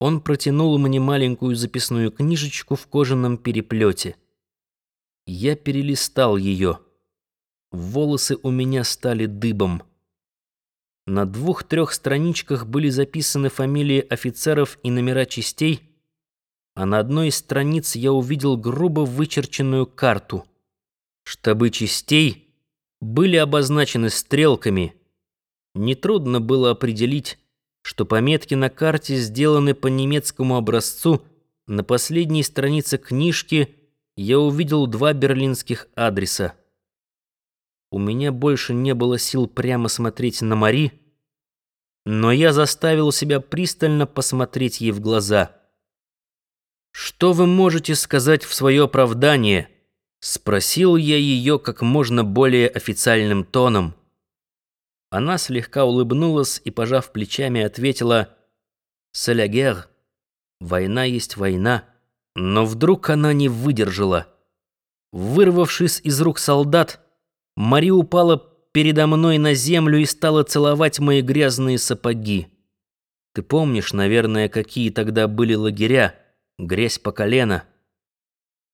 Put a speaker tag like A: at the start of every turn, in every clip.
A: Он протянул мне маленькую записную книжечку в кожаном переплете. Я перелистал ее. Волосы у меня стали дыбом. На двух-трех страничках были записаны фамилии офицеров и номера частей, а на одной из страниц я увидел грубо вычерченную карту. Штабы частей были обозначены стрелками. Нетрудно было определить, что пометки на карте сделаны по немецкому образцу. На последней странице книжки я увидел два берлинских адреса. У меня больше не было сил прямо смотреть на Мари, но я заставил себя пристально посмотреть ей в глаза. «Что вы можете сказать в свое оправдание?» — спросил я ее как можно более официальным тоном. Она слегка улыбнулась и, пожав плечами, ответила «Солягер, война есть война». Но вдруг она не выдержала. Вырвавшись из рук солдат, Мари упала передо мной на землю и стала целовать мои грязные сапоги. Ты помнишь, наверное, какие тогда были лагеря, грязь по колено.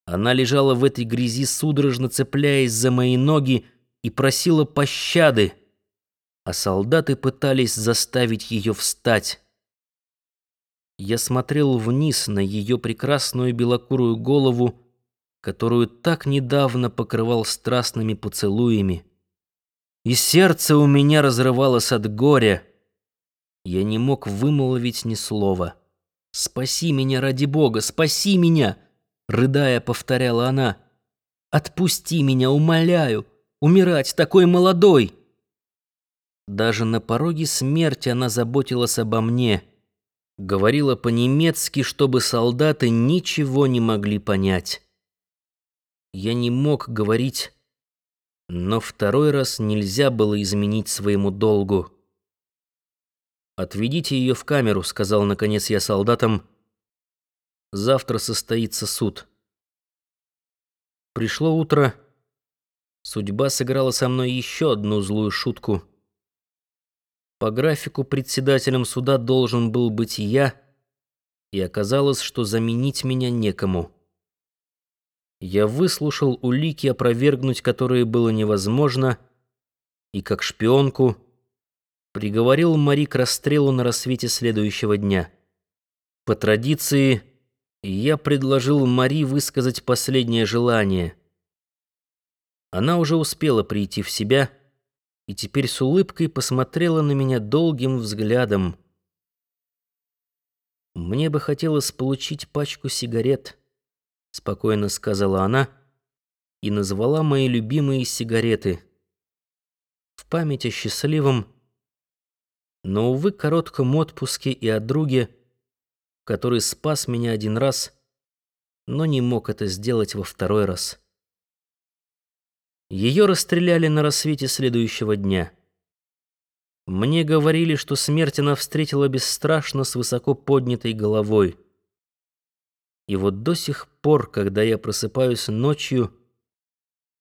A: Она лежала в этой грязи, судорожно цепляясь за мои ноги, и просила пощады а солдаты пытались заставить ее встать. Я смотрел вниз на ее прекрасную белокурую голову, которую так недавно покрывал страстными поцелуями. И сердце у меня разрывалось от горя. Я не мог вымолвить ни слова. «Спаси меня, ради Бога, спаси меня!» Рыдая, повторяла она. «Отпусти меня, умоляю! Умирать такой молодой!» Даже на пороге смерти она заботилась обо мне. Говорила по-немецки, чтобы солдаты ничего не могли понять. Я не мог говорить, но второй раз нельзя было изменить своему долгу. «Отведите ее в камеру», — сказал наконец я солдатам. «Завтра состоится суд». Пришло утро. Судьба сыграла со мной еще одну злую шутку — по графику председателем суда должен был быть я, и оказалось, что заменить меня некому. Я выслушал улики, опровергнуть которые было невозможно, и как шпионку приговорил Мари к расстрелу на рассвете следующего дня. По традиции, я предложил Мари высказать последнее желание. Она уже успела прийти в себя — и теперь с улыбкой посмотрела на меня долгим взглядом. «Мне бы хотелось получить пачку сигарет», — спокойно сказала она и назвала мои любимые сигареты. В память о счастливом, но, увы, коротком отпуске и о друге, который спас меня один раз, но не мог это сделать во второй раз. Ее расстреляли на рассвете следующего дня. Мне говорили, что смерть она встретила бесстрашно с высоко поднятой головой. И вот до сих пор, когда я просыпаюсь ночью,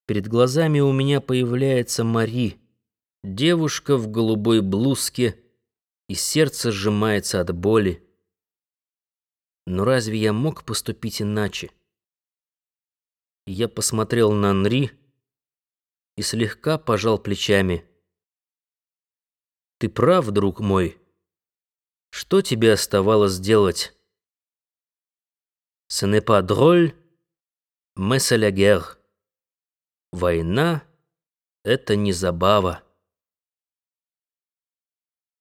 A: перед глазами у меня появляется Мари, девушка в голубой блузке, и сердце сжимается от боли. Но разве я мог поступить иначе? Я посмотрел на Анри, и слегка пожал плечами. «Ты прав, друг мой. Что тебе оставалось делать?» «Ce n'est pas drôle, mais c'est la guerre». «Война — это не забава».